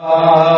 Ah uh...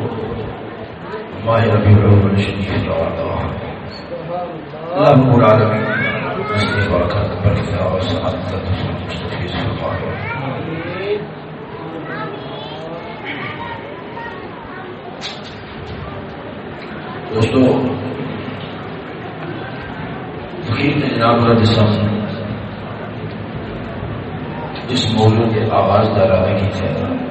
اللهم اس موضوع کے آواز دہرانے کی چاہیے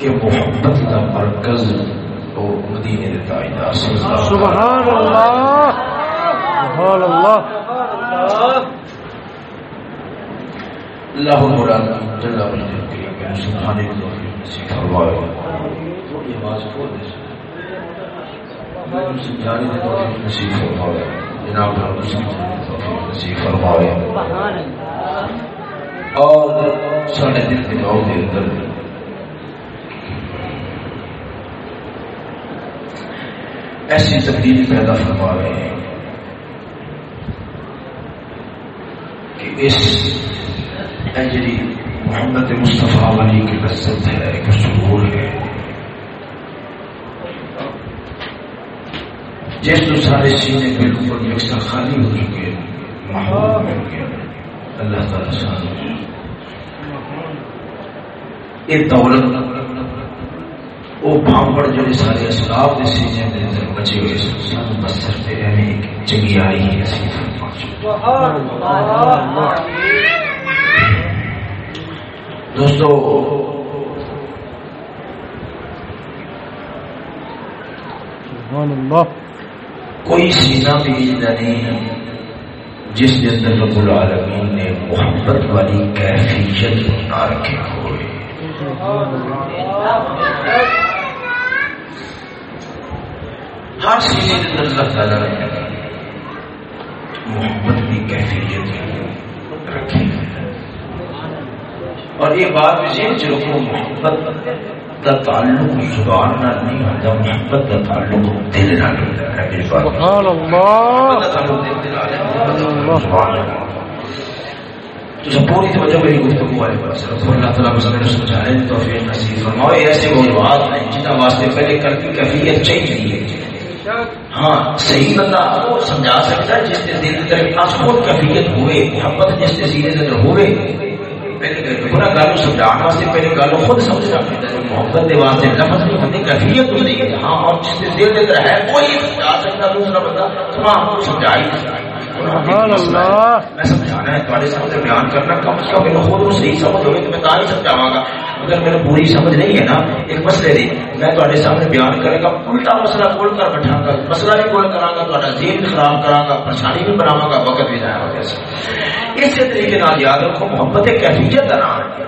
کہ محبت کا مرکز تو مدینے کائنات سبحان اللہ! سبحان اللہ! اللہ مراد جل و جل کے میں سبحان اللہ سے فرمایا یہ نماز کو دے سبحان اللہ نصیب فرمایا جناب رسول نصیب فرمایا اور سارے دل کے لوگ اندر ایسی تکلیف پیدا فرما رہے ہیں کہ اس اجری محمد مصطفیٰ والی کی لذت ہے، ایک سرور ہے۔ جس تو سارے سینے بالکل یکساں خالی ہو چکے ماحول ہو گیا اللہ تعالیٰ یہ دولت وہ پھاپڑ جڑے سارے اسلام کے سینے کے اندر بچے ہوئے سن بسر تے رہنے ایک چنگی آئی ہے اسی تک دوستو کوئی سینہ بھی نہیں جس کے اندر رب العالمین نے محبت والی کیفیت نہ رکھے ہوئے ہر سینے کے اندر اللہ تعالیٰ رکھے محبت کی کیفیت رکھی ہے اور یہ بات بھی سمجھ رکھو محبت کا تعلق زبان نہ نہیں ہوتا محبت کا تعلق دل نہ ہے۔ پوری توجہ میری گفتگو والے پاس رکھو۔ اللہ تعالیٰ مسئلہ سمجھا رہے تو پھر نصیب فرماؤ ایسے وہ بات نہیں جتنا واسطے پہلے کر کے کیفیت چاہیے۔ ہاں صحیح بندہ وہ سمجھا سکتا ہے جس کے دل کے خود کیفیت ہوئے محبت جس کے سینے سے ہوئے۔ پورا گل سمجھانا سے پہلے گل خود سمجھنا پڑتا ہے محبت کے واسطے لفظ نہیں ہوتی کیفیت ہوتی ہے ہاں اور جس کے دل کے ہے کوئی سمجھا سکتا دوسرا بندہ تمام سمجھا ہی میں سمجھانا ہے تھوڑے سامنے بیان کرنا کم از کم خود صحیح سمجھ ہوگی تو میں تاریخ سمجھاوا گا اگر میرے پوری سمجھ نہیں ہے نا، ایک مسئلے دی میں تھوڑے سامنے بیان کرے گا، الٹا مسئلہ کھول کر بٹھا گا، مسئلہ بھی کھول کرا گا تھوڑا ذہن خراب کرا گا، پریشانی بھی بناوا گا، وقت بھی ضائع ہو جائے اسی طریقے نال یاد رکھو، محبت کیفیت نہ ہے۔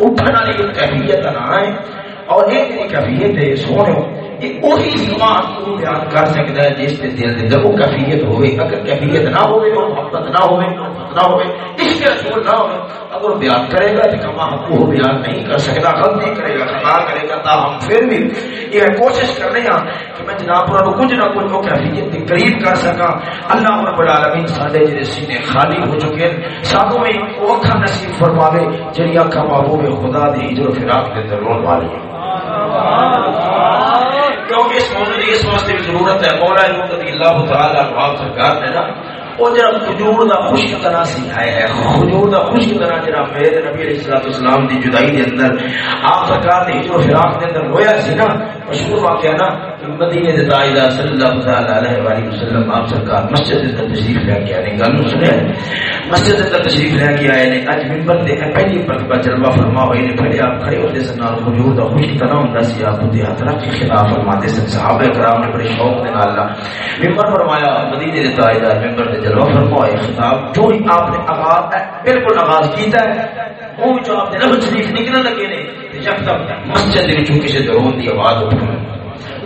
اٹھنا نہیں کیفیت نہ ہے اور ایک کیفیت ہے سونے وہی کو بیان کر سکتا ہے جس کے دل وہ کیفیت ہوئے، اگر کیفیت نہ ہوئے وہ محبت نہ ہوئے محبت نہ ہوئے، اس کے رسول نہ ہوئے، اگر بیان کرے گا تو کما ہم کو بیان نہیں کر سکتا، غلطی کرے گا، خطا کرے گا تا ہم پھر بھی یہ کوشش کرنے ہیں کہ میں جناب کچھ نہ کچھ وہ کیفیت کے قریب کر سکا۔ اللہ رب العالمین جڑے سینے خالی ہو چکے ہیں میں وہ اکھا نصیب فرماوے، جڑی اکھا محبوب خدا دی ہجر و فراق دے اندر رون والی ہے کیونکہ اس موضوع کی اس واسطے بھی ضرورت ہے، مولا رضی اللہ تعالی عنہ سرکار نے نا وہ جڑا کھجور دا خشک طرح سکھایا ہے، کھجور دا خشک طرح جڑا میرے نبی علیہ الصلوۃ والسلام دی جدائی دے اندر، آپ سرکار دی جو فراق دے اندر ہویا سی نا، مشہور واقعہ نا مدینے دے صلی اللہ تعالی علیہ والہ وسلم، آپ سرکار مسجد دے تشریف لے کے آئے گل سنے مسجد دے تشریف لے کے آئے نے اج منبر دے پہلی مرتبہ جلوہ فرما ہوئے نے پھڑے آپ کھڑے ہوتے سن نال کھجور دا خشک طرح ہوندا سی، آپ دے ہاتھ رکھ کے خلاف فرماتے سن۔ صحابہ کرام نے بڑے شوق دے نال منبر فرمایا مدینے دے منبر دے جلوہ فرمائے خطاب جو ہی آپ نے آغاز بالکل آغاز کیتا ہے۔ وہ جو آپ نے لفظ شریف نکلنے لگے نے یکدم مسجد دے وچوں کسی درون دی آواز اٹھ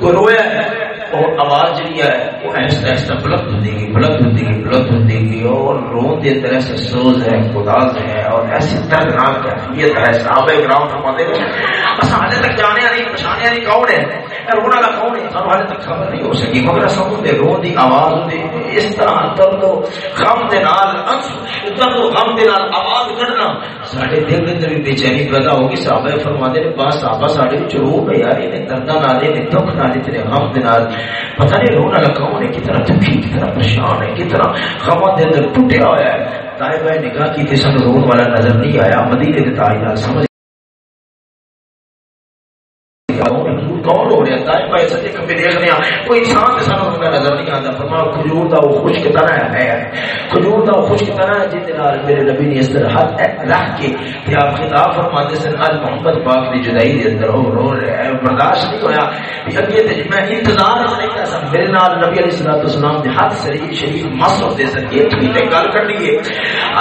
کوئی رویا ہے۔ اور آواز جی ہے وہ ایسا ایسا بلند ہوتی گئی بلند ہوتی گئی بلند ہوتی گئی اور رون دے اندر ایسے سوز ہے خداز ہے اور ایسی دردناک کیفیت ہے۔ صحابہ کرام فرماتے ہیں بس ہاں، حالے تک جانے نہیں پہچانے نہیں کون ہے؟ رونا والا کون ہے؟ ہاں، ہاں، سانو حالے تک خبر نہیں ہو سکی، مگر سب دے رون دی آواز دے اس طرح درد و غم دے نال درد و غم دے نال آواز کڈنا ساڈے دل دے اندر بے چینی پیدا ہوگی۔ صحابہ فرماتے ہیں بس صحابہ ساڈے وچ رو پہ یار یہ درداں نال یہ دکھ نال اتنے غم دے نال۔ پتہ نہیں رونا لگا، انہیں کتنا دکھی کتنا پریشان ہے کتنا غم دے اندر ٹوٹیا ہوا ہے۔ تائے بھائی نگاہ کی تے سن رون والا نظر نہیں آیا، مدینے تاج تاجدار سمجھ کون ہو رہا ہے بھائی سچے کبھی دیکھنے کوئی انسان کے سامنے ہمیں نظر نہیں آتا فرما کھجور کا وہ خشک طرح ہے کھجور کا وہ خشک طرح ہے جن جس میرے نبی نے اس طرح حد رکھ کے کہ آپ خطاب فرماتے سن، آج محمد پاک کی جدائی کے اندر ہو، رو رہے ہیں، برداشت نہیں ہویا۔ اگے تے میں انتظار نہیں کر سکتا میرے نال نبی علیہ الصلوۃ والسلام دے ہاتھ شریف شریف مس ہوتے سن یہ ٹھیک ہے گل کر لیے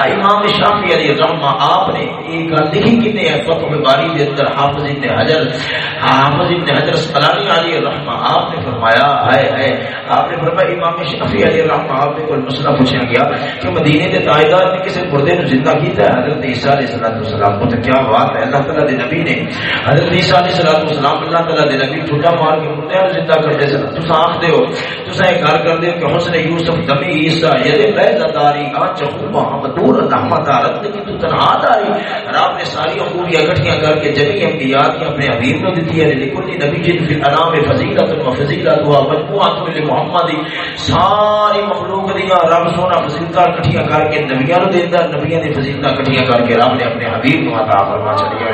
امام شافعی علیہ رحمہ آپ نے یہ گل لکھی کتنے ہے، فتح باری کے اندر حافظ ابن حجر حافظ ابن حجر اسقلانی علیہ رحمہ آپ نے فرمایا ہے ہے آپ نے فرمایا، امام شافعی علیہ رحمہ آپ نے کوئی مسئلہ پوچھا گیا کہ مدینے کے تاجدار نے کسی مردے نے زندہ کیتا ہے؟ حضرت عیسیٰ علیہ الصلوۃ والسلام کو تو کیا بات ہے؟ اللہ تعالی دے نبی نے، حضرت عیسیٰ علیہ الصلوۃ والسلام اللہ تعالی دے نبی ٹھٹا مار کے مردے کو زندہ کر دے سن۔ تسا آکھ دیو تسا ایک گل کر دیو کہ حسن یوسف دمی عیسیٰ یہ بیت داری آ چہو محمد رحمت عرب کی تو تنہا داری۔ رب نے ساری خوبیاں اکٹھیاں کر کے جمی انبیاء کی اپنے حبیب کو دیتی ہے یعنی لیکن نبی جن فی الانام فضیلت و فضیلت و مجموعہ من محمد ساری مخلوق دیا رب سونا فضیلت اکٹھیاں کر کے نبیاں نو دیندا، نبیاں دی فضیلت اکٹھیاں کر کے رب نے اپنے حبیب کو عطا فرما چلی ہے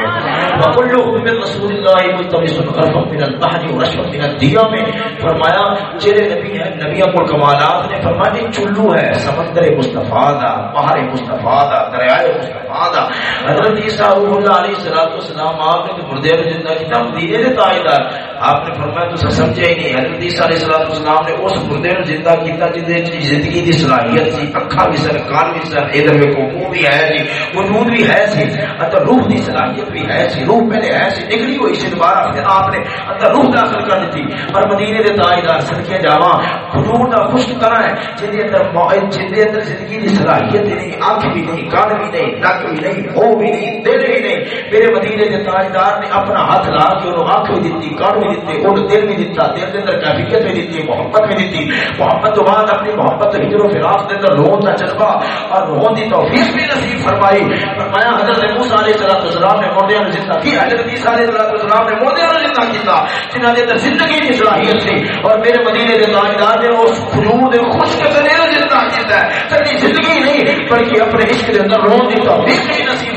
وکل من رسول اللہ ملتمس قرف من البحر و رشف من الدیا میں فرمایا، جڑے نبی ہیں نبیوں کو کمالات نے فرمایا جی چلو ہے، سمندر مصطفی دا، بحر مصطفی دا، دریائے مصطفی دا۔ حضرت عیسی روح اللہ علیہ الصلوۃ والسلام آپ نے مردے زندہ کیتا مدینے جی دے تاجدار آپ نے فرمایا تو سمجھا ہی نہیں۔ حضرت عیسیٰ علیہ السلام اسلام نے اس مردے نو زندہ کیتا جن زندگی دی صلاحیت سی۔ اکھا بھی سن، کان بھی سن ادھر ویکھو منہ بھی ہے سی وجود بھی ہے سی۔ اندر روح دی صلاحیت بھی ہے سی، روح پہلے ہے سی، نکلی ہوئی سی دوبارہ پھر آپ نے اندر روح داخل کر دیتی پر مدینے دے تاجدار صدقے جاواں، حضور دا خوش طرح ہے جن اندر جن دے اندر زندگی دی صلاحیت نہیں، آنکھ بھی نہیں، کان بھی نہیں، نک بھی نہیں ہو بھی نہیں، دل بھی نہیں۔ میرے مدینے دے تاجدار نے اپنا ہاتھ لا کے انہوں آنکھ بھی دیتی کان بھی دیتے ان دل بھی دیتا دل دے اندر کیفیت بھی دیتی، محبت بھی دیتی۔ محبت تو بعد اپنی محبت ہجر و فراق دے اندر رون کا جذبہ اور رون دی توفیق بھی نصیب فرمائی۔ فرمایا حضرت موسی علیہ الصلوۃ والسلام نے مردے نو زندہ کیا، حضرت عیسی علیہ الصلوۃ والسلام نے مردے نو زندہ کیتا جنہاں دے اندر زندگی دی صلاحیت تھی۔ اور میرے مدینے دے تاجدار نے اس خجور دے خشک کنے نو زندہ ہے۔ زندگی نہیں، بلکہ اپنے عشق اندر رون دی توفیق بھی نصیب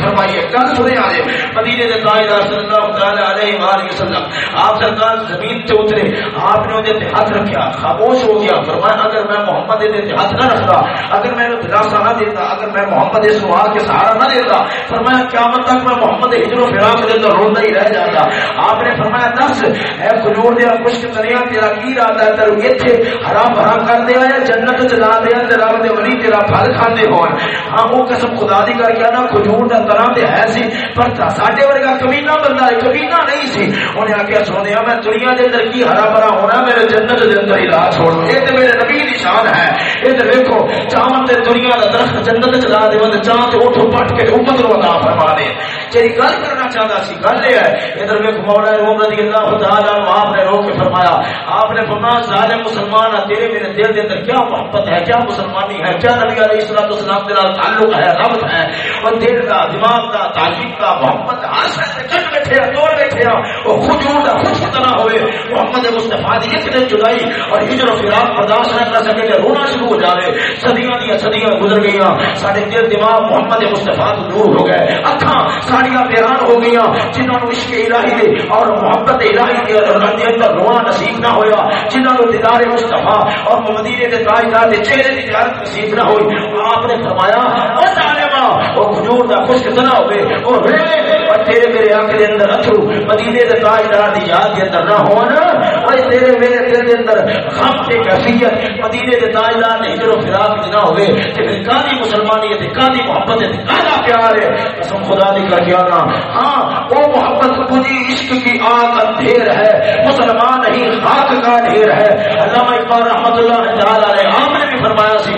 کل سنے مدینے تاجدار صلی اللہ تعالی علیہ وآلہ وسلم، آپ سرکار زمین اترے، آپ نے ہاتھ خاموش ہو گیا، فرمایا، اگر میں محمد ہاتھ نہ رکھتا، اگر میں نے دلاسا نہ دیتا، اگر میں محمد کے سہارا نہ دیتا، فرمایا، قیامت تک میں محمد ہجر و فراق کے اندر ہی رہ جاتا۔ آپ نے فرمایا دس اے کھجور دے خشک تنیا تیرا کی ارادہ ہے؟ تیرے ایتھے ہرا کر دے یا جنت وچ لا دے رب دے ولی، تیرا پھل کھاندے ہون۔ ہاں وہ قسم خدا دی کر کے نا، کھجور دا طرح تے ہے سی، پر ساڈے ورگا کمینہ بندہ ہے کمینہ نہیں سی۔ انہیں آخیا سونے، میں دنیا کے اندر کی ہرا بھرا ہونا، میرے جنت کے اندر ہی لا چھوڑ یہ تو میرے نبی کی شان ہے۔ یہ تو دیکھو چاون تے دنیا کا درخت جنت چلا دے بند چاہ تے اٹھ پٹ کے امت نو عطا فرما دے۔ جی گل کرنا چاہتا سی، گل یہ ہے، ادھر ویکھ مولا روم رضی اللہ تعالی عنہ، آپ نے روک کے فرمایا، آپ نے فرمایا، ظالم مسلمان تیرے میرے دل کے اندر کیا محبت ہے، کیا مسلمانی ہے، کیا نبی علیہ الصلوۃ والسلام کے نال تعلق ہے ربط ہے، اور دل کا دماغ کا تعلیم کا محبت عاشق سے چٹ بیٹھے توڑ بیٹھے وہ خجور دا خوش طرح ہوئے، محمد مصطفیٰ دی ایک دن جدائی، اور ہجر و فراق برداشت نہ کر سکے تے رونا شروع ہو جاوے، صدیاں دی صدیاں گزر گئیاں سارے دل، دماغ محمد مصطفیٰ تو دور ہو گئے، اکھاں ساڑیاں بیان ہو گئیاں جنہوں نے عشق الہی دے اور محبت الہی دے اور دے اندر رونا نصیب نہ ہویا جنہوں نے دیدار مصطفیٰ اور مدینے دے تاجدار دے چہرے دی زیارت نصیب نہ ہوئی۔ آپ نے فرمایا کھجور خشک نہ اور تیرے میرے دے اندر مدینے دے تاجدار دی یاد دے اندر نہ ہون۔ تیرے میرے دل دے اندر غم تے کیفیت، مدینے دے تاجدار دے ہجر و فراق وچ نہ تے پھر تے محبت تے پیار ہے۔ قسم خدا دی کر کے ہاں وہ محبت تجھی عشق کی آگ اندھیر ہے، مسلمان نہیں، خاک کا ڈھیر ہے۔ علامہ اقبال رحمۃ اللہ تعالی علیہ آپ نے بھی فرمایا سی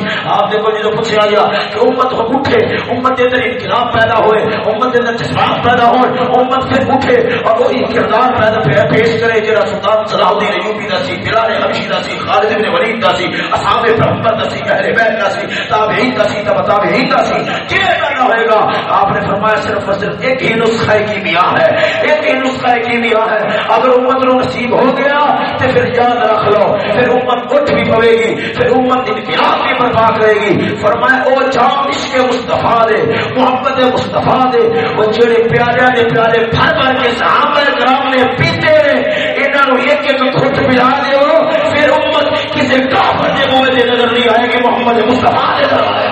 آپ دیکھو جی پوچھا گیا کہ امت اٹھے، امت کے اندر انقلاب پیدا ہوئے، امت کے اندر جذبات پیدا ہوئے، امت پھر اٹھے اور وہی کردار پیدا پیش کرے جہاں سلطان صلاح الدین ایوبی دا سی، بلال حبشی دا سی، خالد بن ولید دا سی، اصحاب پیغمبر دا سی، اہل بیت دا سی، تابعین دا سی، تبع تابعین دا سی، کیا ہوئے گا؟ آپ نے فرمایا صرف اور صرف ایک ہی نسخہ کیمیا ہے، ایک ہی نسخہ کیمیا ہے۔ اگر امت نو نصیب ہو گیا تو پھر یاد رکھ لو پھر امت اٹھ بھی پوے گی پھر امت انقلاب بھی برپا کرے گی۔ فرمایا او جام عشق مصطفیٰ دے محبت مصطفیٰ دے۔ وہ جڑے پیارے نے پیارے بھر بھر کے صحابہ کرام نے پیتے نے انہاں نو ایک ایک گھٹ پلا دیو۔ پھر امت کسی کافر دے منہ تے نظر نہیں آئے گی محمد مصطفیٰ دے دروازے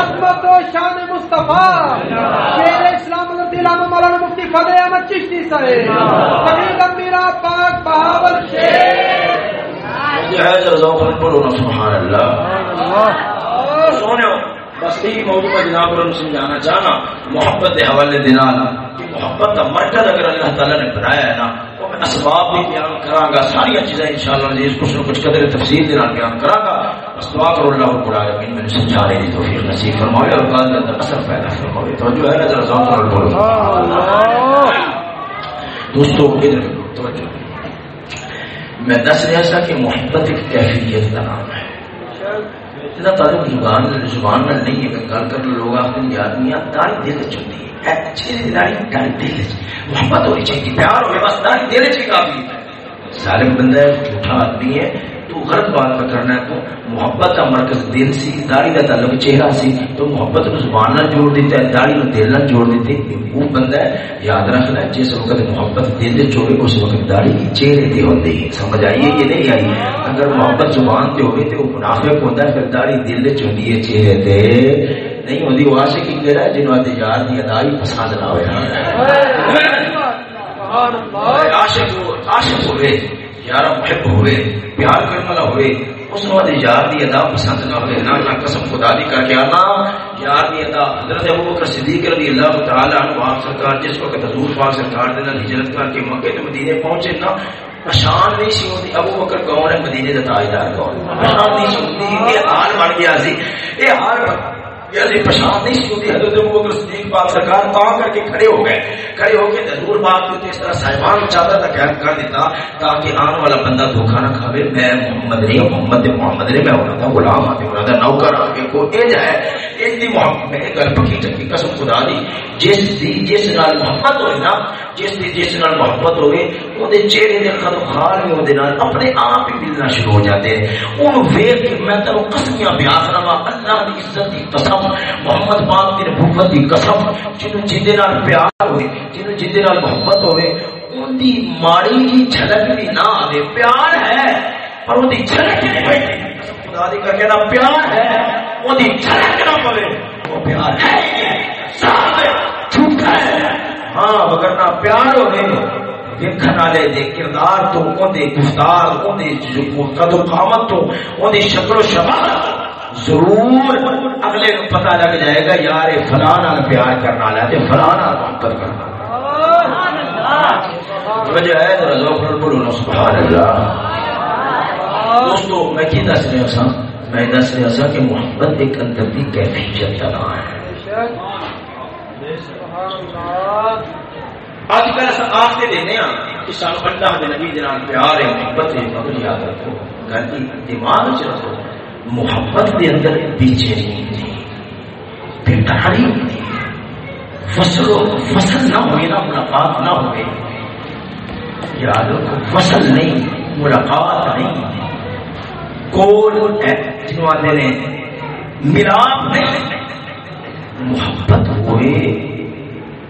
عظمت و شان مصطفیٰ۔ شیر اسلام علامہ مولانا مفتی فتح احمد چشتی صاحب۔ سبھی گمبیرا پاک بہاول شیر۔ سبحان اللہ۔ سونے بس یہی موضوع میں جناب کو سمجھانا چاہنا، محبت کے حوالے دینا محبت کا مرکز اگر اللہ تعالیٰ نے بنایا ہے نا وہ میں اسباب بھی بیان کرا گا، ساری چیزیں ان شاء اللہ جی کچھ نہ کچھ قدر تفصیل دینا بیان کرا گا۔ بس دعا کرو اللہ رب العالمین میں سمجھانے کی توفیق نصیب فرمائے اور قلب کے اندر اثر پیدا فرمائے توجہ ہے نظر ذات اور بولو۔ دوستو، ادھر توجہ۔ میں دس رہا تھا کہ محبت ایک کیفیت کا نام ہے۔ اتنا تعلق زبان زبان میں نہیں ہے میں گل کر لوگ آخر یہ آدمی داری دل چلتی ہے اچھی داری داری دل محبت ہونی چاہیے، پیار ہوئے بس داری دل چ کافی ظالم بندہ ہے، جھوٹا آدمی ہے۔ تو غلط بات پہ کرنا ہے تو محبت کا مرکز دل سی داڑھی کا تعلق چہرہ سی تو محبت کو زبان نہ جوڑ دیتا ہے داڑھی کو دل نہ جوڑ دیتے وہ بندہ ہے یاد رکھنا ہے جس وقت محبت دل سے جوڑے اس وقت داڑھی چہرے تے ہوتی سمجھ آئیے یہ نہیں آئی؟ اگر محبت زبان تے ہوگی تو وہ منافق ہوتا ہے پھر داڑھی دل سے چوندی ہے چہرے تے نہیں ہوتی وہ عاشق کی کہہ رہا ہے جنہوں نے یار دی ادائی پسند نہ ہوئے۔ عاشق عاشق ہوئے۔ یار محب ہوئے، پیار کرنے والا ہوئے، اس وقت یار دی ادا پسند نہ ہوئے، نہ نہ قسم خدا دی کر کے آنا، یار دی ادا حضرت ابو بکر صدیق رضی اللہ تعالی عنہ آپ سرکار، جس وقت حضور پاک سرکار دے نال ہجرت کر کے مکے تے مدینے پہنچے نا، پہچان نہیں سی ہوتی ابو بکر کون ہے، مدینے کا تاجدار کون پہچان نہیں سی ہوتی یہ حال بن گیا سی، یہ حال نہیں ہوتی حضرت بکر صدیق پاک سرکار کر کے کھڑے ہو گئے۔ کھڑے ہو کے اس طرح صاحبان کر دیتا تاکہ آنے والا بندہ نہ کھاوے۔ میں محمد نہیں ہوں محمد محمد ہاں، میں تھا غلام آتے تھا نوکر ہاں، آگے کو اے جائے۔ دی محمد، میں گل پکی چکی قسم خدا دی۔ جس دی، جس نال محبت ہوئے نا، جس دی، جس نال محبت ہوئے، وہ چہرے دے خال میں وہ اپنے آپ ہی ملنا شروع ہو جاتے ہیں ان ویک میں تیرو قسمیاں بیان کرنا اللہ دی عزت دی قسم محمد پاک دی نبوت دی قسم، جنوں جندے نال پیار ہوئے، جنوں جندے نال محبت ہوئے، ان دی ماڑی کی جھلک بھی نہ آوے پیار ہے، پر ان دی جھلک نہیں بیٹھی خدا دی کا کہنا پیار ہے، ان دی جھلک نہ پوے۔ وہ پیار ہے جھوٹا ہے۔ ہاں پیار ہوئے۔ والے دے کردار تو دے گفتار دے قامت تو شکل و شمال ضرور اگلے کو پتہ لگ جائے گا، یار یہ فلاں پیار کرنا والا ہے فلاں محبت کرنا۔ وجہ ہے بولو سبحان اللہ دوستو، میں کی دس رہا سا میں دس رہا سا کہ محبت ایک اندر کی کیفیت کا نام ہے۔ اج کل آختے دینے کہ سانو اللہ نبی دے نال پیار ہے، محبت ہے، مگر یاد رکھو گھر کی دماغ چ رکھو۔ محبت دے اندر پیچھے نہیں ہوتی فصل فصل نہ ہوئے نا ملاقات نہ ہوئے۔ یاد رکھو فصل نہیں، ملاقات نہیں کول جنوب آتے نے؟ ملاپ نہیں محبت ہوئے۔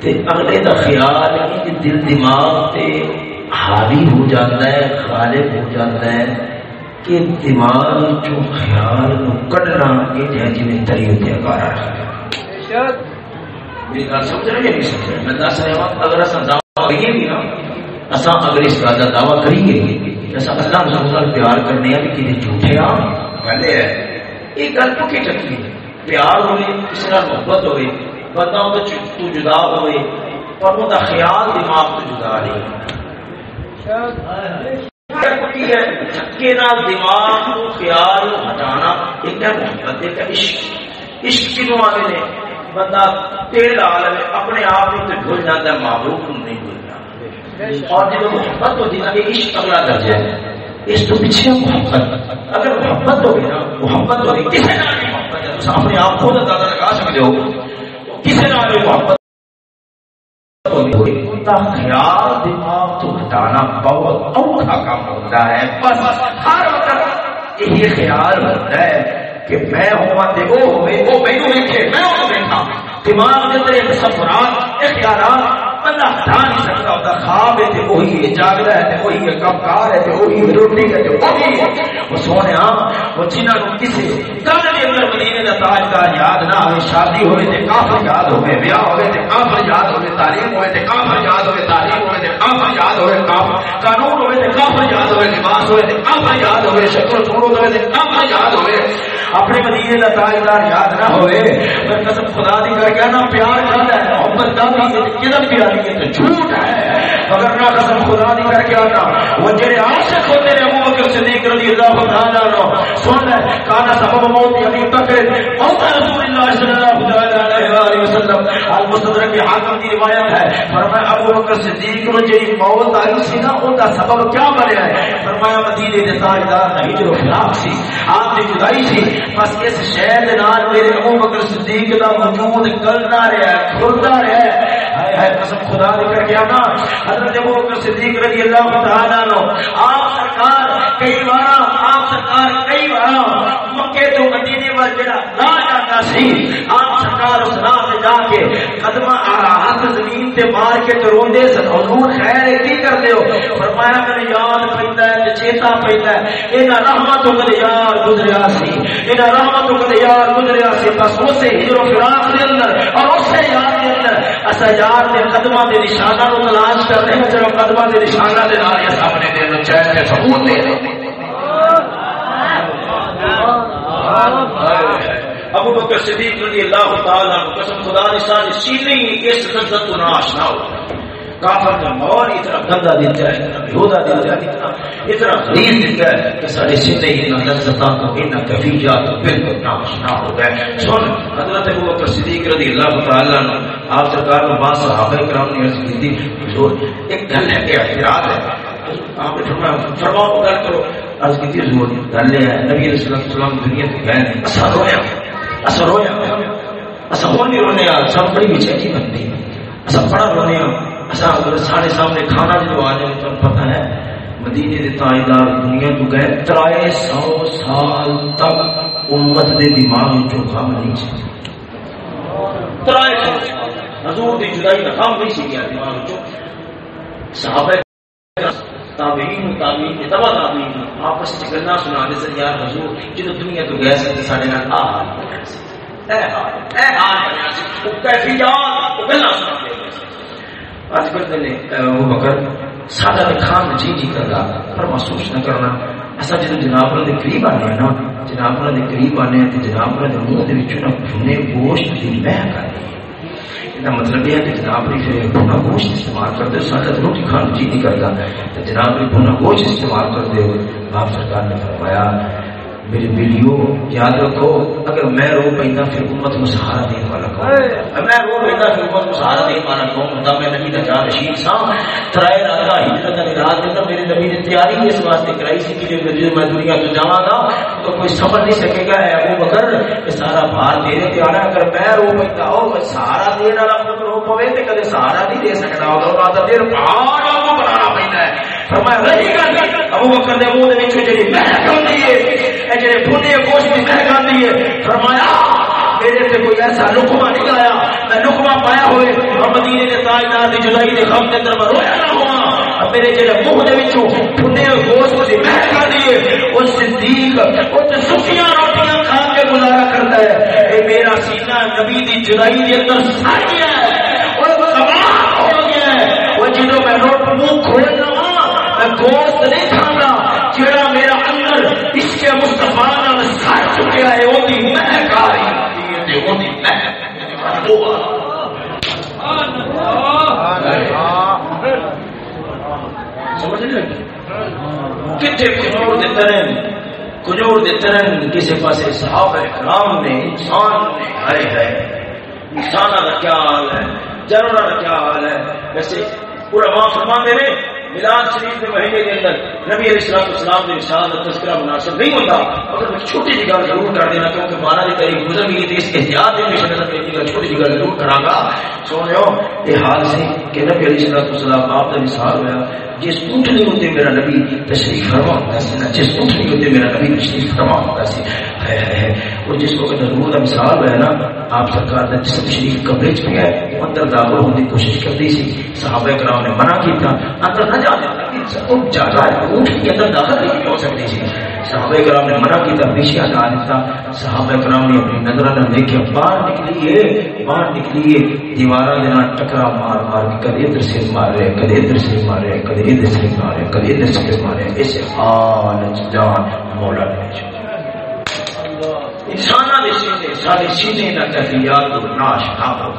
تے اگلے دا خیال کہ دل دماغ تے حاوی ہو جاتا ہے غالب ہو جاتا ہے۔ کہ دماغ جو خیال نو کڈنا یہ جے جی تری ہوتے اکارا میری گل سمجھ رہے نہیں سمجھ رہے میں دس رہا اگر اصل دعوی کریے گی نا اصا اگر اس گل کا دعوی کریے اصا اللہ پیار کرنے ہیں کہ جھوٹے آ گل ہے۔ یہ گل پیار ہوئے کسی محبت ہوئے بندہ تو تو جدا ہوئے پر وہ خیال دماغ تو جدا نہیں دماغ کو خیال ہٹانا ایک ہے محبت، ایک عشق۔ عشق بندہ تیل اپنے آپ کو بھول جاتا ہے، محبوب نہیں بھولتا۔ اور جب محبت ہوتی ہے کہ عشق اگلا درجہ ہے۔ اس تو پیچھے محبت۔ اگر محبت ہوگی نا، محبت ہوگی۔ کسی نہ محبت اچھا، اپنے آپ کو لگا سکتے ہو۔ کسی نہ محبت خیال دماغ تو ہٹانا بہت اوکھا کام ہوتا ہے بس ہر وقت یہ خیال ہوتا ہے کہ میں ہوا تے وہ ہوئے وہ مینو دیکھے میں وہ دیکھا دماغ کے اندر تصورات اختیارات بندہ ہٹا نہیں سکتا ہوتا خواب ہے وہی ہے ہے تے وہی ہے ہے تے وہی ہے، روٹی ہے تے وہی ہے۔ وہ سونے وہ کسی کل کے اندر مدینے تاجدار یاد نہ ہوئے شادی ہوئے تے کافر یاد ہوئے، بیاہ ہوئے تے کافر یاد ہوئے، تعلیم ہوئے تے کافر یاد ہوئے، تعلیم ہوئے تے کافر یاد ہوئے قانون ہوئے تے کافر یاد ہوئے، لباس ہوئے تے کافر یاد ہوئے، شکل صورت ہوئے تے کافر یاد ہوئے۔ اپنے مدینے کا تاجدار یاد نہ ہوئے پر قسم خدا دی کر کے نا پیار کرتا ہے، محبت کا بھی کدھر پیاری ہے؟ تو جھوٹ ہے۔ مگر نہ قسم خدا دی کر کے آنا وہ جڑے عاشق ہوتے ہیں ابو بکر صدیق رضی اللہ تعالی عنہ، سن لے، کانا سبب موت ابی بکر موت رسول اللہ صلی اللہ علیہ وسلم المستدرک کی حاکم کی روایت ہے، فرمایا، ابو بکر صدیق کو جڑی موت آئی سی نا ان کا سبب کیا بنیا ہے؟ فرمایا، مدینے دے تاجدار کا ہجر و فراق سی، آپ کی جدائی سی، بس اس شہر دے نال میرے ابو بکر صدیق دا وجود گلتا رہا ہے، کھلتا رہا ہے۔ ہائے قسم خدا دے کر کے آنا۔ حضرت ابو بکر صدیق رضی اللہ تعالی عنہ، آپ سرکار کئی بار، آپ سرکار کئی بار مکے تو مدینے جڑا جاتا سی، آپ سرکار اس راہ تے جا کے قدم ہاتھ زمین تے مار کے تو روندے سن۔ حضور خیر کی ہو۔ فرمایا میں یاد پیندا ہے تے چیتا پیندا ہے۔ کدے یار گزریا سی۔ کدے یار گزریا سی۔ بس ہجر و فراق دے اندر اور اسے دے اندر اسا یار دے قدماں دے نشاناں نو تلاش کر رہے ہیں۔ جڑا قدماں دے نشاناں دے نال چین تے سکون دے ابو بکر صدیق رضی اللہ تعالی قسم خدا نے سارے سینے ہی اس لذت کو ناشنا ہو۔ کافر کا مور اتنا گندا دیتا ہے اتنا بہودا دیتا ہے اتنا اتنا غلیظ دیتا ہے کہ سارے سینے ہی نہ لذتاں کو ان کفیجات بالکل ناشنا ہو گئے۔ سن، حضرت ابو بکر صدیق رضی اللہ تعالی عنہ، آپ سرکار کو بعض صحابہ کرام نے عرض کی تھی، حضور، ایک گل ہے کہ اعتراض ہے۔ آپ نے فرمایا، فرماؤ گل کرو۔ عرض کی ہے، نبی علیہ دنیا گئے نہیں نہیں رونے سب بڑی بڑا رونے سارے سامنے کھانا جو آ جائے، تو پتہ ہے، مدینے کے تاجدار دنیا تو گئے ترائے سو سال تک امت دے دماغ جو نہیں چاہیے ترائے سو حضور دی جدائی کا کام نہیں سی گیا دماغ جو صحابہ تابعین تابعین کے تبع تابعین آپس وچ گلاں سنا دے سن یار حضور جدوں دنیا تو گئے سن ساڈے نال آ حال بنیا سی اے حال اے حال بنیا سی او کیفیات او گلاں سنا دے اج کل نے ابو بکر، سادہ تے کھان جی جی کردا، پر محسوس نہ کرنا۔ اسا جدوں جناب اللہ دے قریب آنے نا، جناب اللہ دے قریب آنے تے جناب اللہ دے منہ دے وچوں نا بھنے گوشت دی مہک اس کا مطلب یہ ہے کہ جناب نے بھونا گوشت استعمال کرتے سارا روٹی کھانا جی نہیں کرتا۔ تو جناب نے بھونا گوشت استعمال کرتے ہوئے آپ سرکار نے فرمایا میری بیلیو یاد رکھو، اگر میں رو پہ پھر امت کو سہارا دینے والا کہوں میں رو پہ پھر امت کو سہارا دینے والا کہوں ہوتا؟ میں نبی کا جان رشید سا ترائے راتا ہجرت کا رات دیتا، میرے نبی نے تیاری اس واسطے کرائی سی کہ جب میں دنیا تو جاواں گا، تو کوئی سمجھ نہیں سکے گا ہے ابو بکر کہ سارا بھار تیرے تے آنا اگر میں رو پہ ہو میں سہارا دینے والا پتر ہو پوے، تے کدے سہارا نہیں دے سکتا ہوگا تو دیر پہاڑ کو بنانا پیندا فرمایا رہی گل ابو بکر دے منہ دے وچوں جڑی مہک ہوندی ہے، اے جڑے بھنے گوشت کی مہک آتی ہے۔ فرمایا، میرے سے کوئی ایسا لکما نہیں آیا۔ میں لکما پایا ہوئے، اور مدینے کے تاجدار کی جدائی کے غم کے اندر میں رویا نہ ہوا میرے جڑے منہ دے وچوں بھنے گوشت کی مہک آتی ہے، وہ صدیق، وہ سکیاں روٹیاں کھا کے گزارا کرتا ہے۔ اے میرا سینہ نبی دی جدائی کے اندر سڑ گیا ہے، اور کمال ہو گیا ہے۔ وہ جدوں میں روٹ منہ کھولنا میں گوشت نہیں کھانا جڑا میرا اندر اس کے مصطفیٰ نال چکیا ہے، وہ مہک آ رہی ہے سمجھ لگی کتنے دیتے دیتے کسی پاس صحابہ کرام نے، انسان نے، ہائے ہے انسان کا کیا حال ہے؟ جانور کا کیا حال ہے؟ ویسے پورا ماں فرما دے میلاد شریف کے مہینے کے اندر نبی علیہ السلام اسلام کے ارشاد اور تذکرہ مناسب نہیں ہوتا، مگر میں چھوٹی سی گل ضرور کر دینا کیونکہ بارہ کی تاریخ گزر گئی تھی، اس احتیاط میں پیش نظر دیتی چھوٹی سی گل ضرور کرا گا۔ سن رہے ہو یہ حال سے کہ نبی علیہ السلام اسلام آپ کا مثال ہوا۔ جس اونٹنی ہوتے میرا نبی تشریف فرما ہوتا سی جس اونٹنی ہوتے میرا نبی تشریف فرما ہوتا سی۔ ہے اور جس کو ضرور کا مثال ہے نا، آپ سرکار کا جسم شریف کمرے چ گیا اندر داخل ہونے کی کوشش کرتی سی، صحابہ کرام نے منع کیا اندر نہ جانا اونٹ کے اندر داخل نہیں ہو سکتی تھی صحابہ کرام نے منع کیا پیچھے ہٹا دیتا۔ صحابہ کرام نے اپنی نظر نہ دیکھا باہر نکلیے باہر نکلیے۔ دیوارا دینا ٹکرا مار مار کے کدے ادھر سے مارے کدے ادھر سے مارے کدے ادھر سے مارے کدے ادھر سے مارے۔ اس حال جان مولا نے چھوڑا انسان کے سینے سارے سینے کا کیفیات ناش نہ ہو۔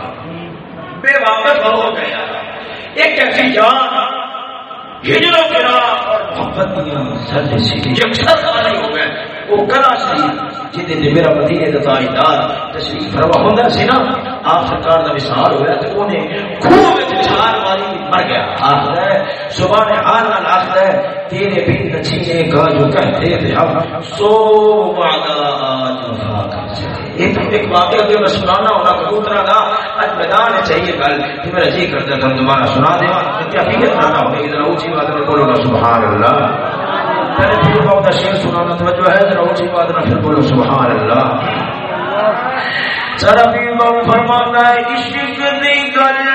بے واپس ہو گیا۔ ایک ایسی جان کیفیات ہجروں کے اور محبت دیا سارے سینے یکسر والے ہو گئے وہ کلا سی جہد میرا مدینے کا تاجدار تشریف فرما ہوتا سی نا آپ سرکار کا وسال ہوا تو انہیں خوب چھال ماری مر گیا۔ آخر ہے صبح نے حال نال آخر ہے تیرے بن نچینے کا جو کہتے تھے ہم۔ سو وعدہ آج وفا کر ایک واقعہ جو میں سنانا ہونا کبوترا کا آج میدان چاہیے گل کہ میرا جی کرتا تھا دوبارہ سنا دے کیا فکر سنانا ہوگا ادھر اونچی بات میں بولو گا سبحان اللہ پھر پھر بہت شیر سنانا، توجہ ہے، ذرا اونچی بات میں پھر بولو سبحان اللہ سارا پیر بابو فرماتا ہے، عشق دی گل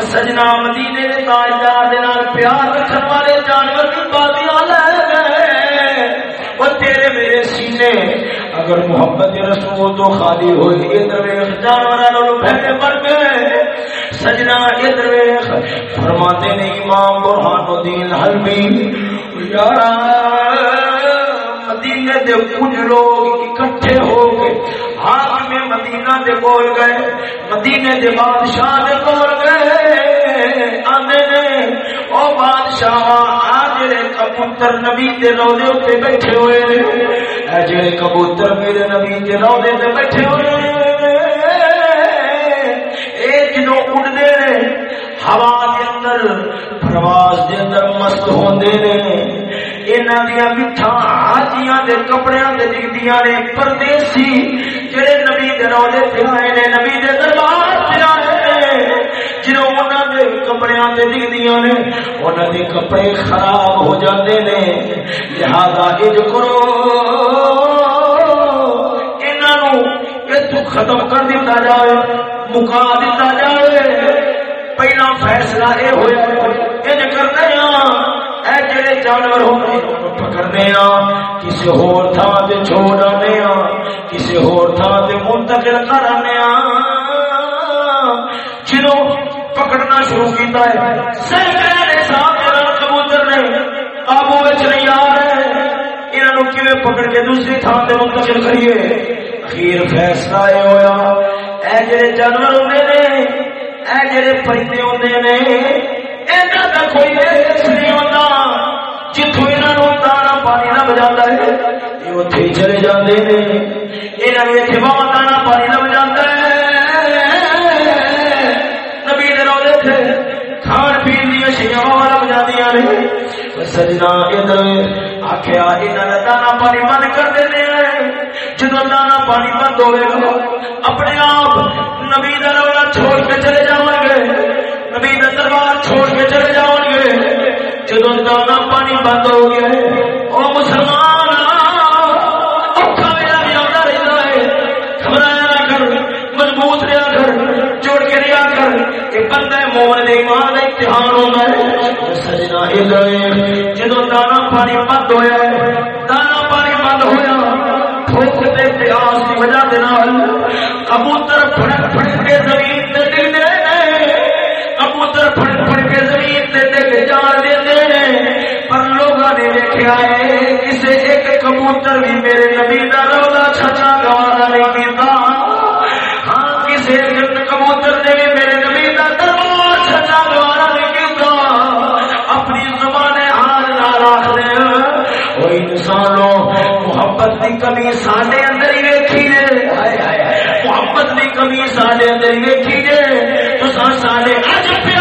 سجنا مدینے کے تاجدار دے نال پیار رکھن والے جانور بھی بادی لے گئے وہ تیرے میرے سینے اگر محبت رسول تو خالی ہوئی جانور مر گئے سجنا یہ فرماتے نہیں امام برہان الدین حلبی یار مدینے دے کچھ لوگ اکٹھے ہو گئے۔ ہاتھ میں مدینہ دے بول گئے مدینے دے بادشاہ دے بول گئے۔ او بادشاہ کبوتر نبی روزے بیٹھے ہوئے اے کبوتر میرے نبی دے روزے تے بیٹھے ہوئے اے ہوا اندر، پرواز اندر مست ہوندے یہاں نبی دے نے کپڑے خراب ہو جاندے نے لہذا اج کرو انہاں ختم کر دتا جائے مکا دتا جاوے پہلا فیصلہ یہ ہوا جانور ہونے پکڑنے ہاں، کسی ہور چھوڑ آنے ہاں، کسی ہور منتقل کر آنے ہاں۔ جنو پکڑنا شروع کیتا ہے پکڑ کے دوسری تھان تے منتقل کریے؟ اخیر فیصلہ یہ ہوا یہ جڑے جانور ہوندے نے جڑے پرندے نے کوئی پانی نہ بجاتا ہے۔ یہ اتنے چلے جاتے ہیں۔ یہ نبی اتنے بہت دانا پانی نہ بجاتا ہے۔ نبی دروازے تھے کھان پین دیا شیاں والا بجا دیا نے۔ سجنا ادھر آخیا یہاں کا دانا پانی بند کر دینے جدو دانا پانی بند ہوئے گا اپنے آپ نبی دروازہ چھوڑ کے چلے جاؤ گے نبی دروازہ چھوڑ کے چلے جاؤ گے جدو دانا پانی بند ہو گیا ہے وہ مسلمان مضبوط رہا کر جوڑ کے رہا کر۔ کہ بندہ مومن ایمان امتحان ہوتا ہے سجنا جدو دانا پانی بند ہوا دانا پانی بند ہوا ٹھوکتے پیاس کی وجہ کے کبوتر پھڑک پھڑک کے زمین کبوتر بھی میرے نبی کا رولا چھچا گوارا نہیں کیتا ہاں کسی ایک کبوتر نے بھی میرے نبی کا دربار چھچا گوارا نہیں کیتا اپنی زبان حال نہ رکھ دے وہ انسانوں، محبت کی کمی سارے اندر ہی ویکھی ہے۔ محبت کی کمی سارے اندر ہی ویکھی ہے۔ تو سارے اج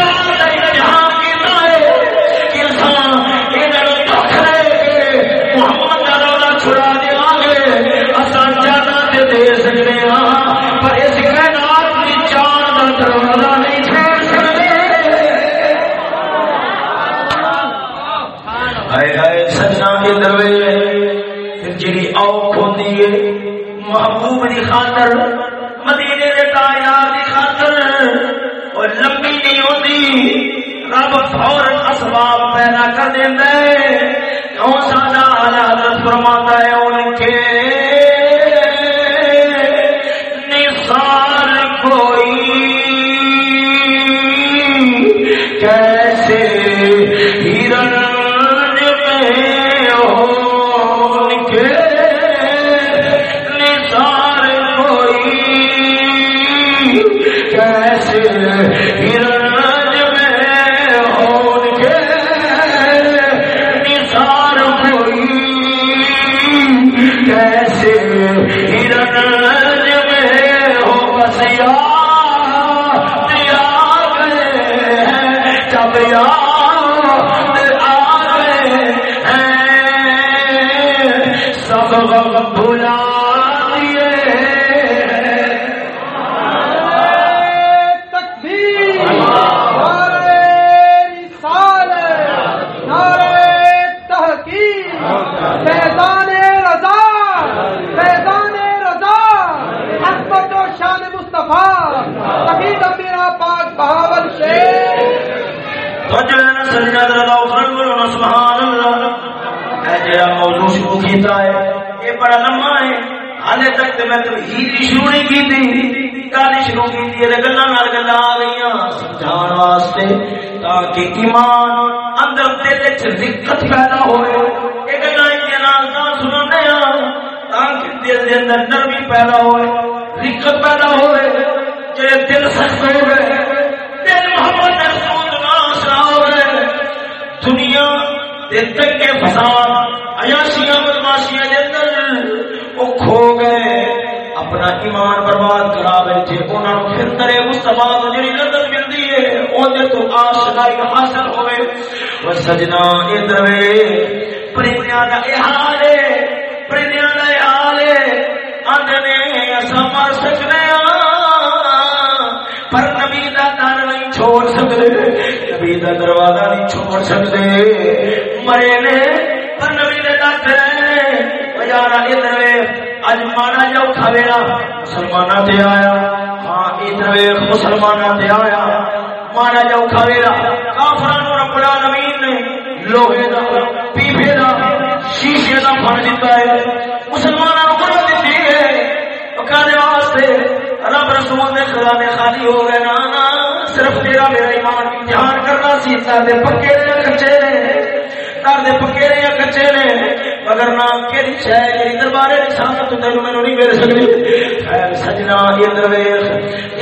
کر دیتا ہے۔ کیوں سادہ حضرت فرماتا ہے ان کے؟ نثار کوئی کیسے ہرن میں ہو کے؟ نثار کوئی کیسے ہرن کیتا ہے یہ بڑا لمبا ہے حالے تک تے میں توحید ہی شروع نہیں کیتی گل شروع کیتی ہے گلاں نال گلاں آ گئیاں سمجھان واسطے، تاکہ ایمان اندر دل وچ رقت پیدا ہوئے، یہ گلاں ان نال سننے تاکہ دل دے اندر نرمی پیدا ہوئے رقت پیدا ہوئے، جڑے دل سخت ہو گئے اپنا ایمان برباد کرا بیٹھے انہوں نے پھر ترے مصطفیٰ کو جڑی لذت ملتی ہے اودے تو آشنائی حاصل ہوئے۔ وہ سجنا ادھر پرندیاں دا اے حال ہے پرندیاں دا اے حال ہے آندنے اسا مر سکنے پر نبی دا در نہیں چھوڑ سکتے نبی دا دروازہ نہیں چھوڑ سکتے مرے نے، پر نبی دے دس رہے یار ادھر اج مانا جاؤ کھاویرا مسلمانہ تے آیا۔ ہاں ادھر مسلمانہ تے آیا۔ مانا جاؤ کھاویرا کافران رب العالمین نے لوہے دا، پیپے دا، شیشے دا پھڑ دیتا ہے۔ مسلمانوں کو بڑا دیتی ہے۔ کھانے واسطے رب رسول نے خزانے خالی ہو گئے۔ نا نا صرف تیرا میرا ایمان امتحان کرنا سی۔ دے پکے نے کچے نے دے پکے نے کچے نے۔ مگر نہ کہڑی شے کہڑی دربارے دی سامنے تینوں مینوں نہیں مل سکدی خیر، سجنا ادھر ویکھ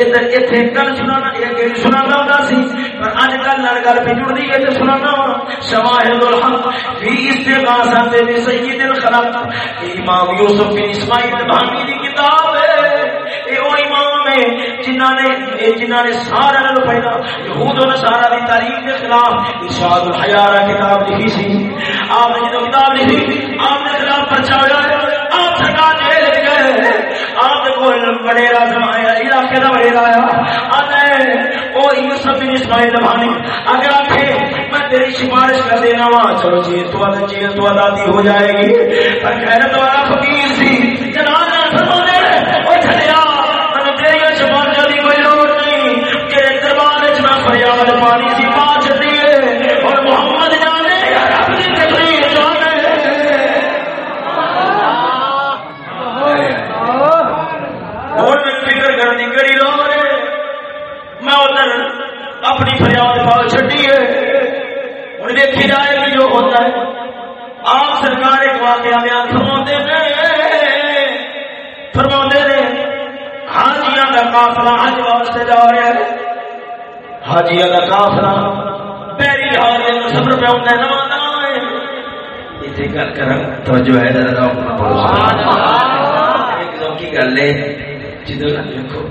ادھر ایتھے گل سنانا یہ کہ سنانا ہوندا سی۔ پر اج کل نال گل پہ جڑ دی تے سنانا وا شواہد الحق فی استغاثت بسید الخلق۔ امام یوسف بن اسماعیل بھانی دی کتاب ہے۔ اے او نے نے نال پہلا یہود و نصارا دی تاریخ خلاف ارشاد الحیارہ کتاب لکھی سی۔ آپ نے کتاب لکھی، آپ نے خلاف پرچایا آپ سرکار جیل گئے آپ نے کوئی وڈیرا سمایا علاقے وڈیرا آیا۔ یوسف بن اسماعیل اگر آپ میں تیری سفارش کر دینا وا، چلو جی تو جی، تو آزادی ہو جائے گی۔ پر خیرت والا فقیر سی۔ جناب فرما دے وہ چلیا فریاد پانی سی پاچ دیے اور محمد جانے اپنی تقریر جانے اور میں فکر کرنی کری لو میں ادھر اپنی فریاد پا چڈی ہے ہوں دیکھی جائے گی جو ہوتا ہے آپ سرکار ایک واقعہ بیان فرما فرما نے حاجیاں کا قافلہ حج واسطے جا رہا ہے حاجیا کا کافلا پہلی حاجی سفر پہ ہے نواں نواں اتنے گل کر توجہ ہے ذرا کی گل ہے جدو دیکھو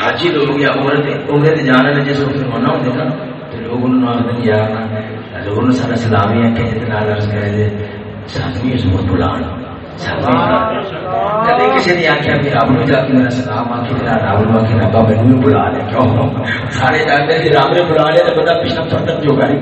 حاجی لوگ یا عورت عورت جانے میں جس وقت ہونا نا تو لوگ انہوں نے یار نے سارا سلامی ہے کہ اتنا عرض کرے ساتویں اس کو بلانا کدی کسی نے آخیا بھی رب نو جا کے میرا سلام آخی تیرا رب نو ربا بھی بلا کیوں سارے جانتے کہ رب نے بلا لیا تو بندہ پچھلا جو گاڑی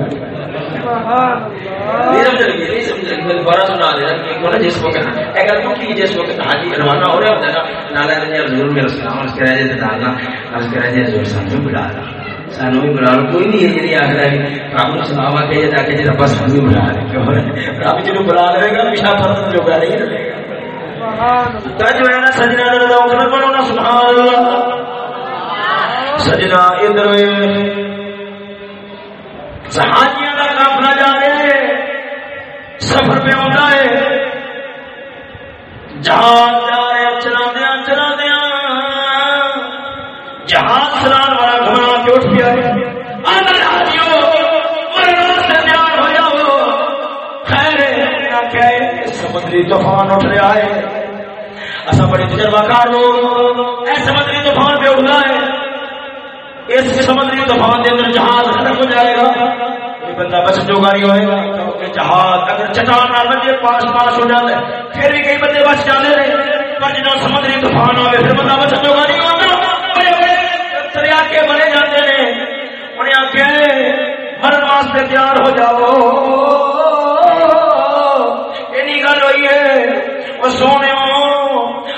جس وقت اگر کیونکہ جس وقت حاجی روانہ ہو رہا ہوتا ہے نا نالا ضرور میرا سلام عرض کرا جائے ڈالنا عرض کرا جائے ضرور سانو بلا لا سانو بھی بلا کوئی نہیں ہے جی آخر ہے رب نو سلام آ کے جا کے جی ربا سانو بھی بلا لے کیوں رب جی بلا لے گا پچھلا فرد جو گاڑی رہے گا سجنا ادھر جہانیاں کا کافلا جا رہے سفر پہ آتا ہے جہاز جا رہے چلا دیا چلا دیا جہاز چلان سمندری طوفان اٹھ رہا ہے۔ اصا بڑے تجربہ کار لوگ۔ اے سمندری طوفان پہ اٹھنا ہے۔ اس سمندری طوفان کے اندر جہاز ختم ہو جائے گا۔ یہ بندہ بچ جو گاڑی ہوئے گا کیونکہ جہاز اگر چٹان نہ بندے، پاس پاس ہو جاتا ہے۔ پھر بھی کئی بندے بچ جاتے رہے۔ پر جب سمندری طوفان آئے پھر بندہ بچ جو گاڑی دریا کے بنے جاتے ہیں۔ انہیں آخر مرن واسطے تیار ہو جاؤ۔ یہ گل ہوئی ہے وہ سونے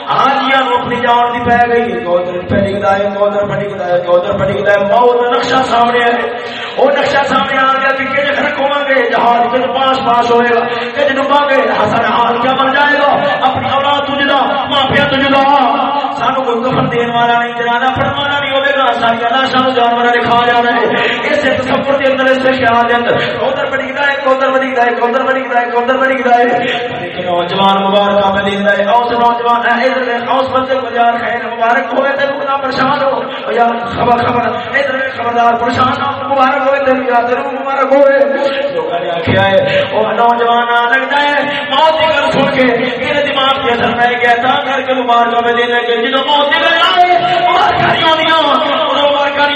حاجیاں اپنی جان کی پی گئی۔ گودر پہ ہے گودر پہ ہے گودر پہ ہے موت نقشہ سامنے ہے وہ نقشہ سامنے آ گیا کہ کچھ رکھو گے جہاز کچھ پاس پاس ہوئے گا۔ کچھ ڈبا گے حسن حال کیا بن جائے گا؟ اپنی اولاد تجھدا مافیا تجھدا سانو کوئی کفن دین والا نہیں جنانا فرمانا نہیں ہوے گا ساری جانور نے کھا جانا ہے اس تصور کے اندر اس خیال کے اندر ہے ہے ہے ہے نوجوان مبارک میں دیتا ہے، اوس نوجوان اوس بندے کو یار خیر مبارک ہوئے تے نہ پریشان ہو۔ یار خبر خبر ادھر خبردار پریشان مبارک ہوئے تے یار ضرور مبارک ہوئے۔ لوگوں نے ہے نوجوان آ لگتا ہے موت کی گل سن کے میرے دماغ کے پہ گیا تا کر کے مبارک میں دینے کے موت کی گل آئے مبارک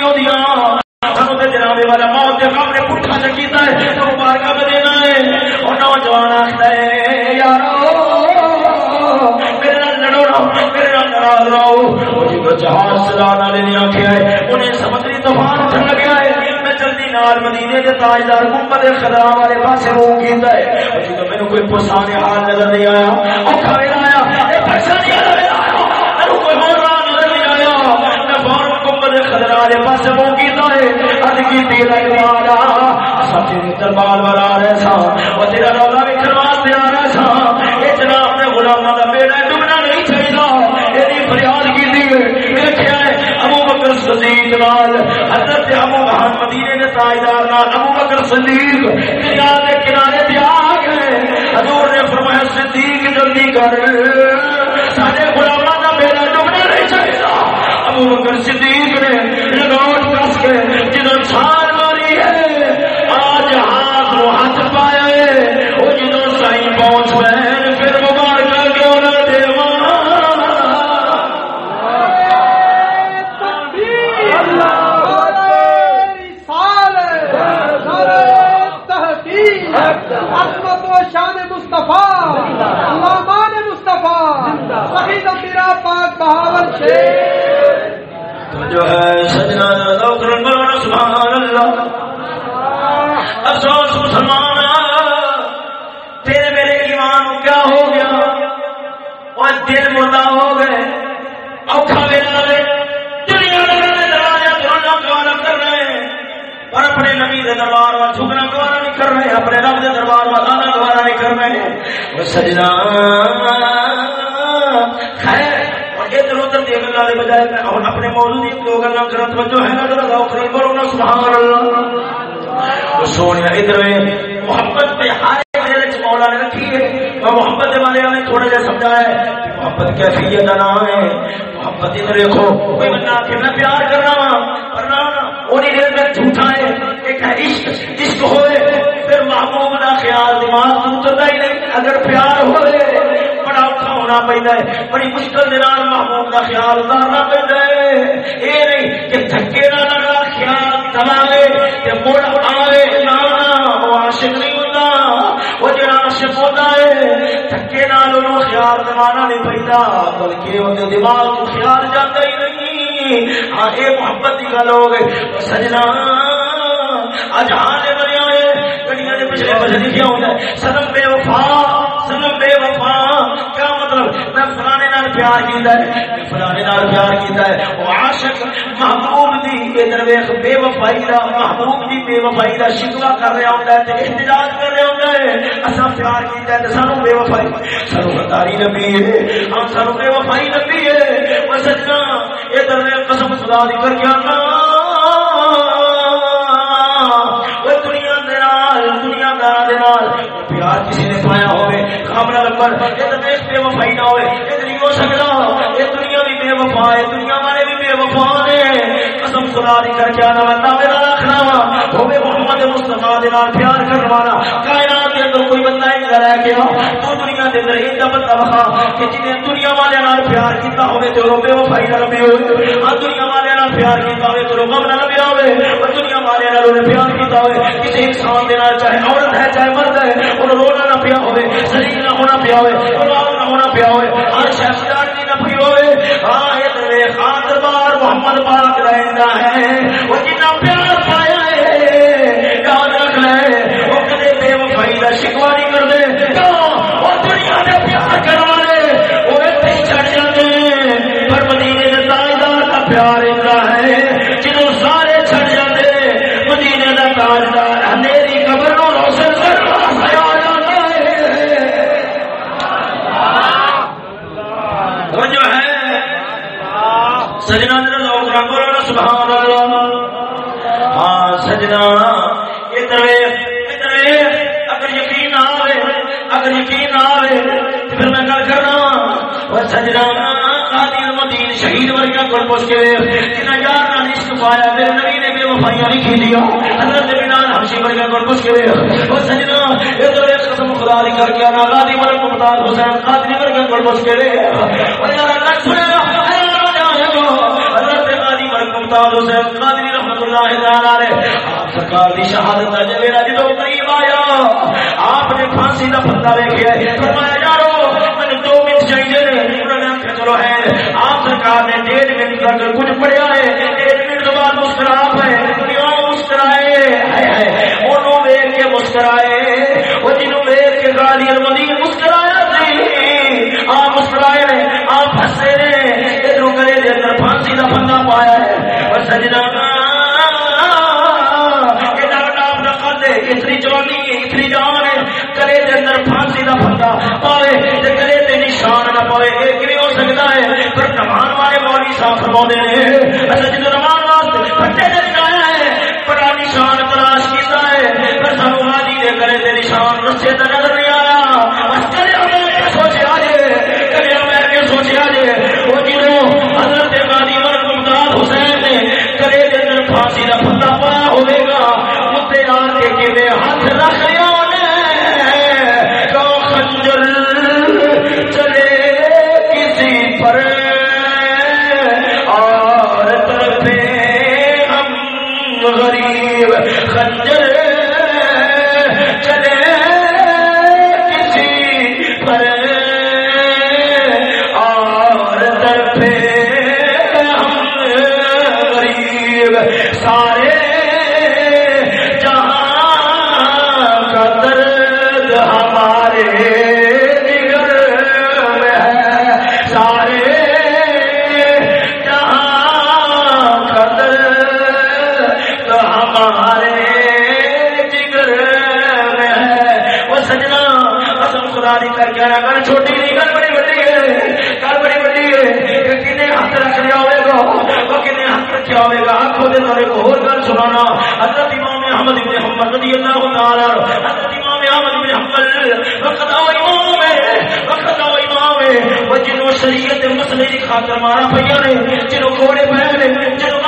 نہیں سانو جناب والا موت کے پٹھا چکیتا ہے تو میں دینا ہے۔ اور نوجوان آخر ہے، یارو، میرے نال لڑو نہ میرے نال ناراض رہو۔ وہ جی جہاز چلانے والے نے آخیا ہے، انہیں سمندری طوفان اٹھن لگیا ہے۔ میں جلدی نال مدینے کے تاجدار گنبد خدا والے پاسے وہ کیتا ہے۔ جی میرے کوئی پرسانے حال نظر نہیں آیا۔ اوکھا ویلا آیا، اے پریشانی آیا میرے کوئی اور راہ نظر نہیں آیا میں فوراً گنبد خدا والے پاسے وہ کیتا ہے ارد کی تیرا مالا سب تیرے دربار والا آ رہے سا وہ تیرا رولا بھی کرواتے آ رہے سا یہ جناب نے غلامہ کا بیڑا ڈبنا نہیں چاہیے یہ یعنی فریاد کی تھی دیکھا ہے، ابو بکر صدیق نال، حضرت ابو بہن مدینے نے تاجدار نال، ابو بکر صدیق دریا کے کنارے پہ آ گئے حضور نے فرمایا، صدیق جلدی کر۔ ابو بکر صدیق نے لگاوٹ کس کے جدو چھان ماری ہے، آج ہاتھ وہ ہاتھ پائے وہ جدو سائی پہنچ گئے جو ہے سجنا سبحان اللہ۔ افسوس مسلمان تیرے میرے ایمان کیا ہو گیا؟ اور دل ہو گئے، اوکھا دنیا کر رہے اور اپنے نبی کے دربار میں جھکنا گوارا نہیں کر رہے، اپنے رب کے دربار میں آنا گوارا نہیں کر رہے سجنا ادھر ادھر دی گلا دے بجائے میں ہن اپنے موضوع دی دو گلاں کرن توجہ ہے نا ذرا ذوق نال بولو نا سبحان اللہ سونیا ادھر محبت پہ ہر دل وچ مولا نے رکھی ہے۔ میں محبت دے بارے میں تھوڑا جہا سمجھایا ہے۔ محبت کیفیت کا نام ہے۔ محبت ادھر دیکھو، کوئی بندہ کہ میں پیار کرنا وا ہاں، پر نہ اونی دل میں جھوٹا ہے۔ ایک ہے عشق عشق ہوئے، پھر محبوب دا خیال، دماغ تو اترتا ہی نہیں۔ اگر پیار ہوئے بڑا پہنتا ہے۔ بڑی مشکل دے محبوب دا خیال اتارنا پہنتا ہے۔ نہیں کہ دھکے نہ لگا، خیال دماغے مڑ آوے نہ وہ عاشق نہیں ہوتا وہ جڑا عاشق ہوتا ہے، دھکے خیال نہیں پہنتا بلکہ وہ دماغ کو خیال جاتا ہی نہیں۔ ہاں اے محبت کی گل ہو گئی۔ سجنا اج ہاں بنے گڑیاں پچھلے پچھلے ہوتا ہے۔ سنم بے وفا سنم بے وفا۔ مطلب میں فلانے نال پیار کیتا ہے فلانے نال پیار کیتا ہے۔ عاشق محبوب دی ادھر ویکھ بے وفائی دا، محبوب دی بے وفائی دا شکوا کر رہا ہوندا ہے، تے احتجاج کر رہا ہوندا ہے۔ اساں پیار کیتا ہے تے سانو بے وفائی۔ سانو نبی ہے۔ ہم سانو بے وفائی نبی ہے۔ ادھر ویکھ قسم خدا دی کر کے آنا دنیا دنیا دار پیار کسی نے پایا ہوئے کامنا نمبر بے وفائی نہ ہوئے یہ نہیں ہو سکتا یہ دنیا بھی بے وفا ہے دنیا والے بھی بے وفا نے قسم خدا دی کر کے آنا بندہ میرا رکھنا وا۔ ہوئے محمد مصطفیٰ دے نال پیار کروانا کائنات کے اندر کوئی بندہ ہی لے کے آ تو دنیا کے اندر ایک بندہ وکھا کہ جنہیں دنیا والے نال پیار کیتا ہوئے تو بے وفائی نہ لبی ہوئے۔ ہاں دنیا نال پیار کیتا ہوئے، تو غم نہ لبیا ہوئے اور دنیا والے نال انہیں پیار کیتا ہوئے، کسی انسان دے نال چاہے عورت ہے، چاہے مرد ہے انہیں رونا نہ پیا ہوئے شریر نہ ہونا پیا ہوئے، اولاد نہ ہونا پیا ہوئے، ہر شخصیات کی نہ پی ہوئے ہاں یہ تو خان دربار محمد پاک رہتا ہے وہ جتنا پیار نے نہیں کی دیا حضرت بلال حبشی ورگا کو پوچھ کے اور سجنا ادھر ایک قسم خدا دی کر کے انا قاضی ورگا ممتاز حسین قاضی ورگا کو پوچھ کے اور یار، اللہ سنے گا۔ حضرت قاضی ورگا ممتاز حسین قاضی رحمت اللہ تعالی علیہ۔ آپ سرکار دی شہادت دا جویرا جدو قریب آیا، آپ نے پھانسی دا پھندا ویکھیا فرمایا، یارو پھانسی کا پھندا پایا ہے۔ اور سجنا اتنی جوانی، اتنی جان ہے۔ گلے اندر پھانسی کا پاوے گلے نشان نہ پاوے۔ ہو سکتا ہے؟ پر نمان والے مولوی صاحب فرما نے نمان واسطے آیا ہے۔ بڑا نشان تلاش کیتا ہے، پر سانو حاجی گلے نشان رسے نظر نہیں آیا نہیں کر چھوٹی نہیں گل بڑی بڑی ہے گل بڑی بڑی ہے کن ہاتھ رکھ لیا ہوئے گا وہ کن ہاتھ رکھا ہوئے گا آخو دے تو ایک اور گل سنانا حضرت امام احمد ابن محمد رضی اللہ تعالی حضرت امام احمد ابن محمد وقت آو امام ہے وقت آو امام ہے وہ جنہوں شریعت مسئلے کی خاطر مارا پہ نے جنہوں گھوڑے پہ نے جنہوں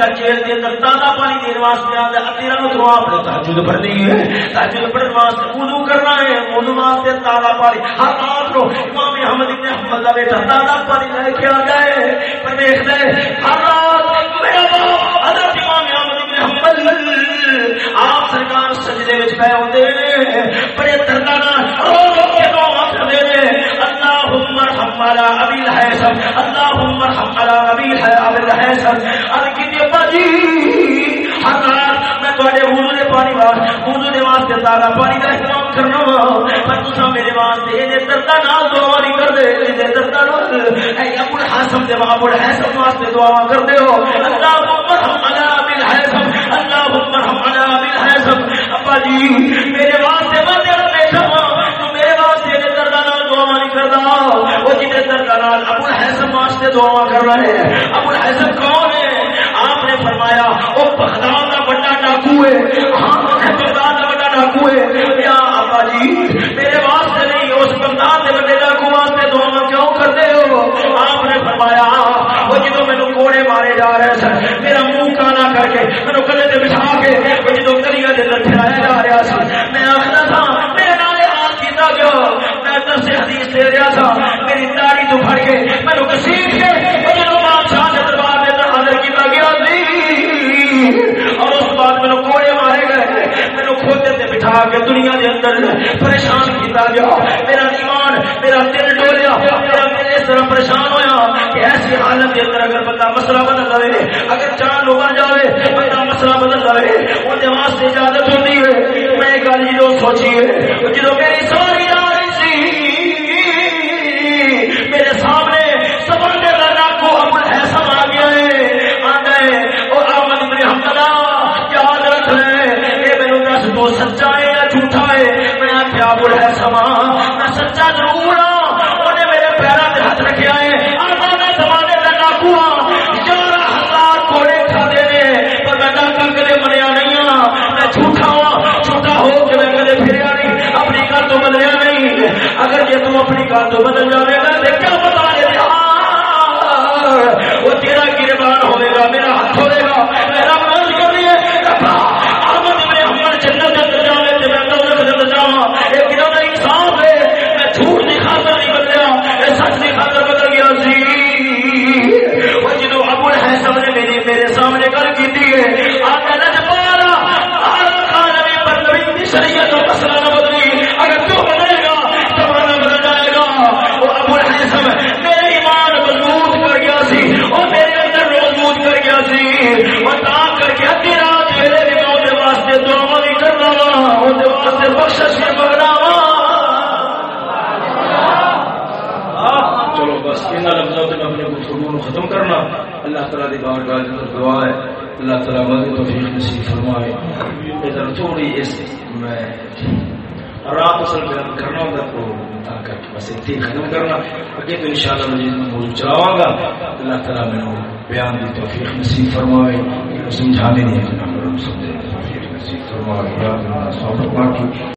آپ جیل دے اندر تازہ پانی دین واسطے آندا ادھی رات نو آپ نے تہجد پڑھنی ہے۔ تہجد پڑھن واسطے وضو کرنا ہے۔ وضو واسطے تازہ پانی۔ ہر رات نو امام احمد ابن حنبل دا بیٹا تازہ پانی لے کے آ گئے پر دیکھتے ہر رات میرا باپ حضرت امام احمد ابن حنبل، آپ سرکار سجدے وچ پے ہوندے نے بڑے درداں نال على ابي الحسن اللهم ارحم على ابي ابي الحسن ار کی باجی ہر رات میں تواڈے وضو دے پانی واسطے وضو دے واسطے تازہ پانی کا استعمال کرنا وا۔ پر تساں میرے واسطے اے درداں نال دعا نہیں کردے اے درداں نال اے ابو الحسن دے ابو الحسن واسطے دعا کردے ہو۔ اللهم ارحم على ابي الحسن اللهم ارحم على ابي الحسن ابا جی میرے واسطے میں تیرا بیٹا وہ جے ابو الحسن واسطے دعا کر رہے ہیں۔ ابو الحسن کون ہے؟ آپ نے فرمایا، وہ بغداد کا بڑا ڈاکو ہے۔ بغداد کا بڑا ڈاکو ہے۔ جی میرے واسطے نہیں، اس بغداد کے بڑے ڈاکو واسطے دعا کیوں کرتے ہو؟ آپ نے فرمایا، وہ جدو میرے کوڑے مارے جا رہے سن، میرا منہ کالا کر کے، میرے گلے سے بٹھا کے جدو گلیاں کے اندر جا رہا سا دے رہا تھا۔ میری داڑھی تو پھڑ کے میرے کسیٹ کے بادشاہ کے دربار میں حاضر گیا۔ اور اس بعد کوڑے مارے گئے۔ کھوتے سے بٹھا کے دنیا کے اندر پریشان کیتا گیا۔ میرا ایمان، میرا دل ڈولیا۔ میرا دل اس طرح پریشان ہویا کہ ایسی حالت کے اندر اگر بندہ مسئلہ بدل رہے اگر چار لوگ جاوے، بندہ مسئلہ بدل رہے ان واسطے اجازت ہوتی ہے میں گل جدو سوچی ہے جدو میری سواری کا تو بدل جائے گا۔ کرنا۔ اللہ تعالیٰ دی بار بارگاہ جنت دعا ہے، اللہ تعالیٰ بازی توفیق نصیب فرمائے۔ ادھر تھوڑی اس میں رات اصل بیان کرنا ہوں گا تو تاکہ بس اتنی ختم کرنا۔ اگے تو انشاءاللہ مجید میں موضوع چلاواں گا۔ اللہ تعالیٰ میں بیان دی توفیق نصیب فرمائے۔ سمجھانے نہیں کرنا سمجھے توفیق نصیب فرمائے۔ یا اللہ صبر